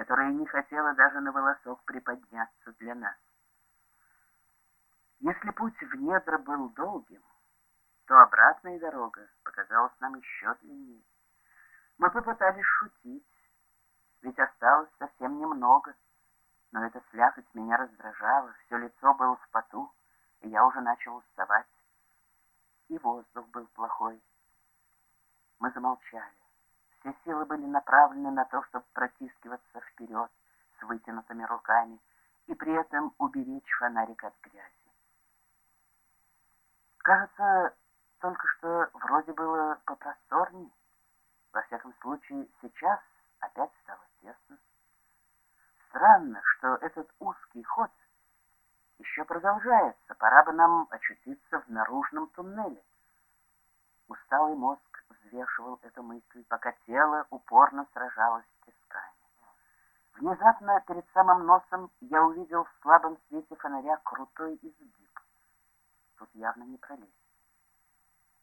которая не хотела даже на волосок приподняться для нас. Если путь в недра был долгим, то обратная дорога показалась нам еще длиннее. Мы попытались шутить, ведь осталось совсем немного, но эта слякоть меня раздражала, все лицо было в поту, и я уже начал уставать. И воздух был плохой. Мы замолчали. Все силы были направлены на то, чтобы протискиваться вперед с вытянутыми руками и при этом уберечь фонарик от грязи. Кажется, только что вроде было попросторней. Во всяком случае, сейчас опять стало тесно. Странно, что этот узкий ход еще продолжается. Пора бы нам очутиться в наружном туннеле. Усталый мозг взвешивал эту мысль, пока тело упорно сражалось. Внезапно перед самым носом я увидел в слабом свете фонаря крутой изгиб. Тут явно не пролезть.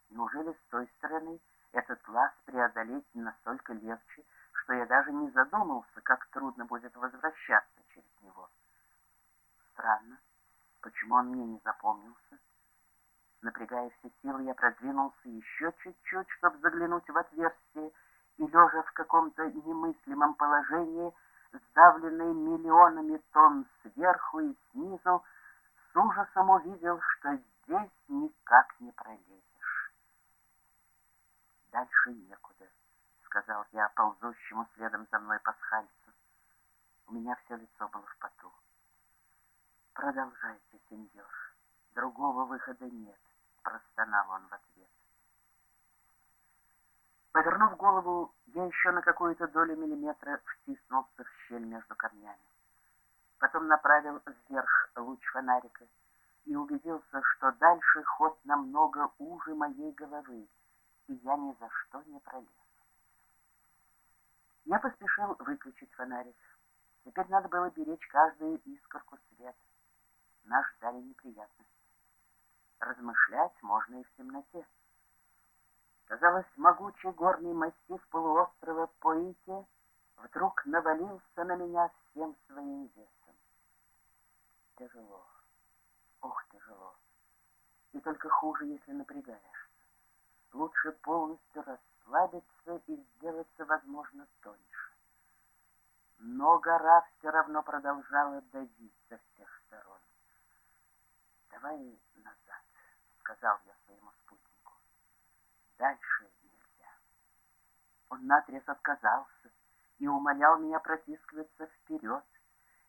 Неужели с той стороны этот лаз преодолеть настолько легче, что я даже не задумался, как трудно будет возвращаться через него? Странно, почему он мне не запомнился? Напрягая все силы, я продвинулся еще чуть-чуть, чтобы заглянуть в отверстие, и, лежа в каком-то немыслимом положении, сдавленный миллионами тонн сверху и снизу, с ужасом увидел, что здесь никак не пролезешь. Дальше некуда, — сказал я ползущему следом за мной пасхальцу. У меня все лицо было в поту. Продолжайте, сеньор. Другого выхода нет простонал он в ответ. Повернув голову, я еще на какую-то долю миллиметра втиснулся в щель между камнями. Потом направил вверх луч фонарика и убедился, что дальше ход намного уже моей головы, и я ни за что не пролез. Я поспешил выключить фонарик. Теперь надо было беречь каждую искорку света. Нас ждали неприятности размышлять можно и в темноте. Казалось, могучий горный массив полуострова Поити вдруг навалился на меня всем своим весом. Тяжело, ох, тяжело. И только хуже, если напрягаешься. Лучше полностью расслабиться и сделаться, возможно, тоньше. Но гора все равно продолжала давить со всех сторон. Давай назад сказал я своему спутнику. Дальше нельзя. Он наотрез отказался и умолял меня протискиваться вперед.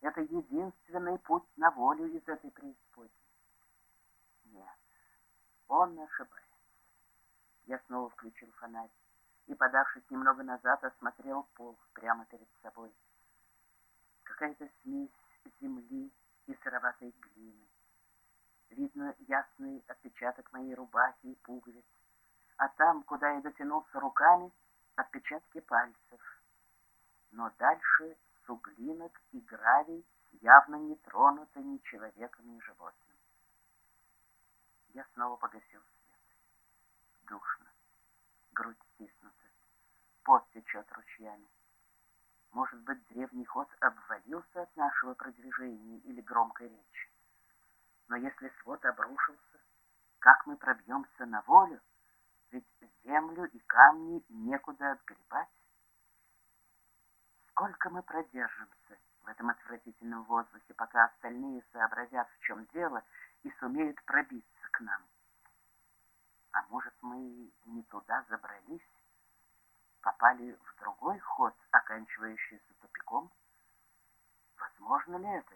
Это единственный путь на волю из этой преисподней. Нет, он ошибается. Я снова включил фонарь и, подавшись немного назад, осмотрел пол прямо перед собой. Какая-то смесь земли и сыроватой глины. Видно ясный отпечаток моей рубахи и пуговиц, а там, куда я дотянулся руками, отпечатки пальцев. Но дальше суглинок и гравий явно не тронуты ни человеком, ни животным. Я снова погасил свет. Душно, грудь стиснута, пот течет ручьями. Может быть, древний ход обвалился от нашего продвижения или громкой речи. Но если свод обрушился, как мы пробьемся на волю? Ведь землю и камни некуда отгребать. Сколько мы продержимся в этом отвратительном воздухе, пока остальные сообразят, в чем дело, и сумеют пробиться к нам? А может, мы не туда забрались? Попали в другой ход, оканчивающийся тупиком? Возможно ли это?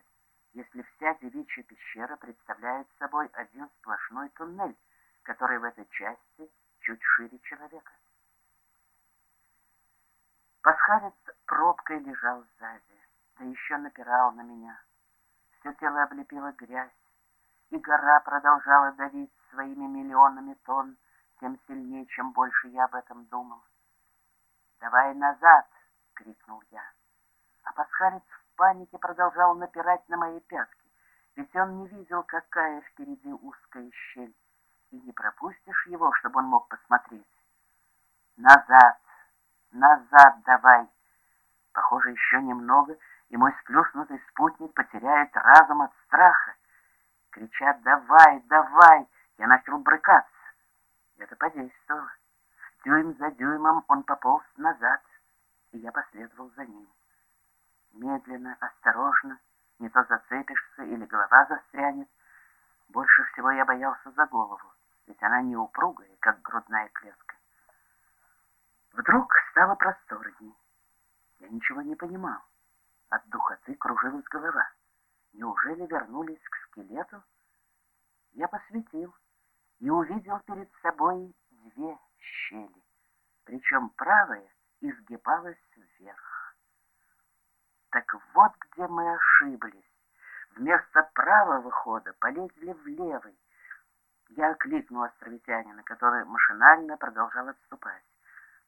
если вся девичья пещера представляет собой один сплошной туннель, который в этой части чуть шире человека. Пасхалец пробкой лежал сзади, да еще напирал на меня. Все тело облепило грязь, и гора продолжала давить своими миллионами тонн, тем сильнее, чем больше я об этом думал. «Давай назад!» — крикнул я. А пасхалец панике продолжал напирать на мои пятки, ведь он не видел, какая впереди узкая щель, и не пропустишь его, чтобы он мог посмотреть. «Назад! Назад давай!» Похоже, еще немного, и мой сплюснутый спутник потеряет разум от страха. Кричат «Давай, давай!» Я начал брыкаться. Это подействовало. Дюйм за дюймом он пополз назад, и я последовал за ним. Медленно, осторожно, не то зацепишься или голова застрянет. Больше всего я боялся за голову, ведь она не упругая, как грудная клетка. Вдруг стало просторней. Я ничего не понимал. От духоты кружилась голова. Неужели вернулись к скелету? Я посветил и увидел перед собой две щели, причем правая изгибалась вверх. Так вот где мы ошиблись. Вместо правого хода полезли в левый. Я окликнул островитянина, который машинально продолжал отступать.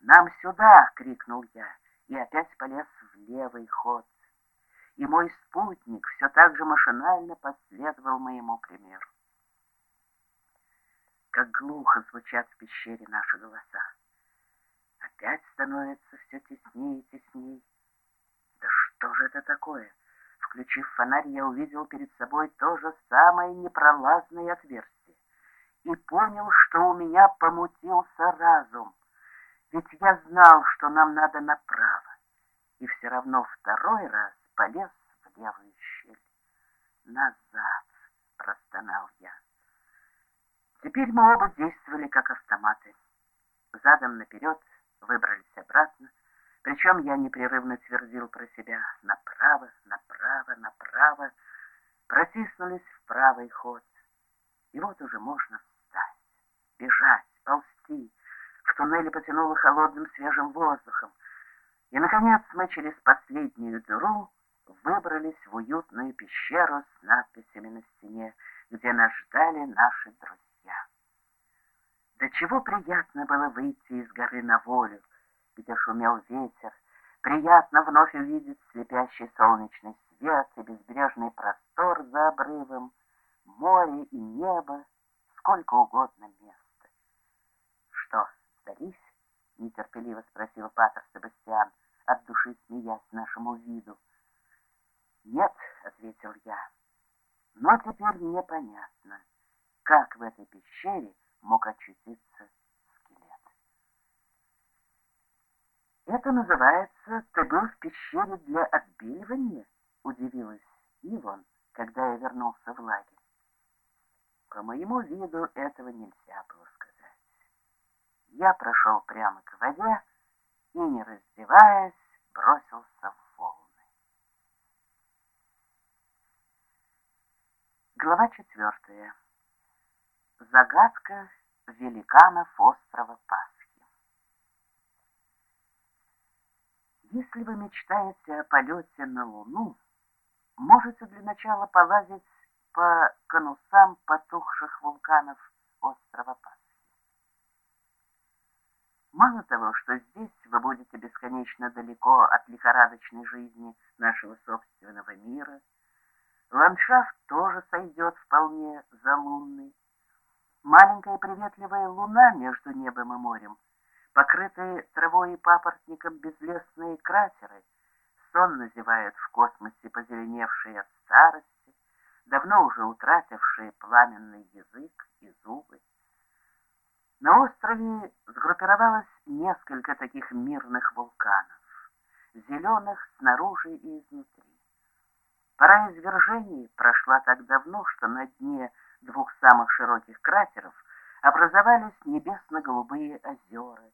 «Нам сюда!» — крикнул я, и опять полез в левый ход. И мой спутник все так же машинально последовал моему примеру. Как глухо звучат в пещере наши голоса. Опять становится все теснее и теснее. Да что же это такое? Включив фонарь, я увидел перед собой то же самое непролазное отверстие и понял, что у меня помутился разум. Ведь я знал, что нам надо направо, и все равно второй раз полез в левую щель. «Назад!» — простонал я. Теперь мы оба действовали как автоматы. Задом наперед выбрались обратно, причем я непрерывно твердил про себя «направо, направо, направо», протиснулись в правый ход. И вот уже можно бежать, ползти. В туннеле потянуло холодным свежим воздухом. И, наконец, мы через последнюю дыру выбрались в уютную пещеру с надписями на стене, где нас ждали наши друзья. До чего приятно было выйти из горы на волю, где шумел ветер, приятно вновь увидеть слепящий солнечный свет и безбрежный простор за обрывом, море и небо, сколько угодно места. «Что, сдались?» — нетерпеливо спросил Патер Себастьян, от души смеясь нашему виду. «Нет», — ответил я, — «но теперь мне понятно, как в этой пещере мог очутиться скелет. «Это называется, ты был в пещере для отбеливания?» — удивилась Ивон, когда я вернулся в лагерь. По моему виду этого нельзя было сказать. Я прошел прямо к воде и, не раздеваясь, бросился в волны. Глава четвертая. Загадка великанов острова Пасхи. Если вы мечтаете о полете на Луну, можете для начала полазить по конусам потухших вулканов острова Пасхи. Мало того, что здесь вы будете бесконечно далеко от лихорадочной жизни нашего собственного мира, ландшафт тоже сойдет вполне за лунный, Маленькая приветливая луна между небом и морем, покрытые травой и папоротником безлесные кратеры, сонно зевают в космосе позеленевшие от старости, давно уже утратившие пламенный язык и зубы. На острове сгруппировалось несколько таких мирных вулканов, зеленых снаружи и изнутри. Пора извержений прошла так давно, что на дне двух самых широких кратеров образовались небесно-голубые озера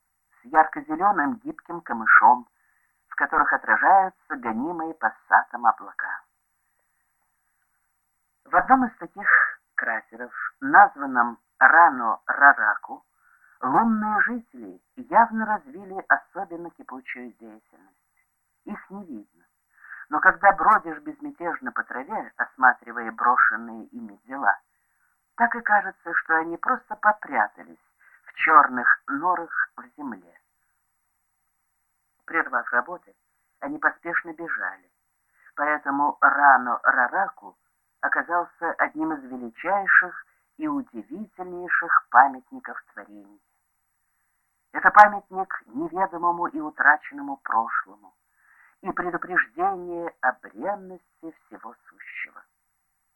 с ярко-зеленым гибким камышом, в которых отражаются гонимые пассатом облака. В одном из таких кратеров, названном Рано-Рараку, лунные жители явно развили особенно кипучую деятельность. Их не видно. Но когда бродишь безмятежно по траве, осматривая брошенные ими дела, так и кажется, что они просто попрятались в черных норах в земле. Прервав работы, они поспешно бежали, поэтому Рано Рараку оказался одним из величайших и удивительнейших памятников и предупреждение о бренности всего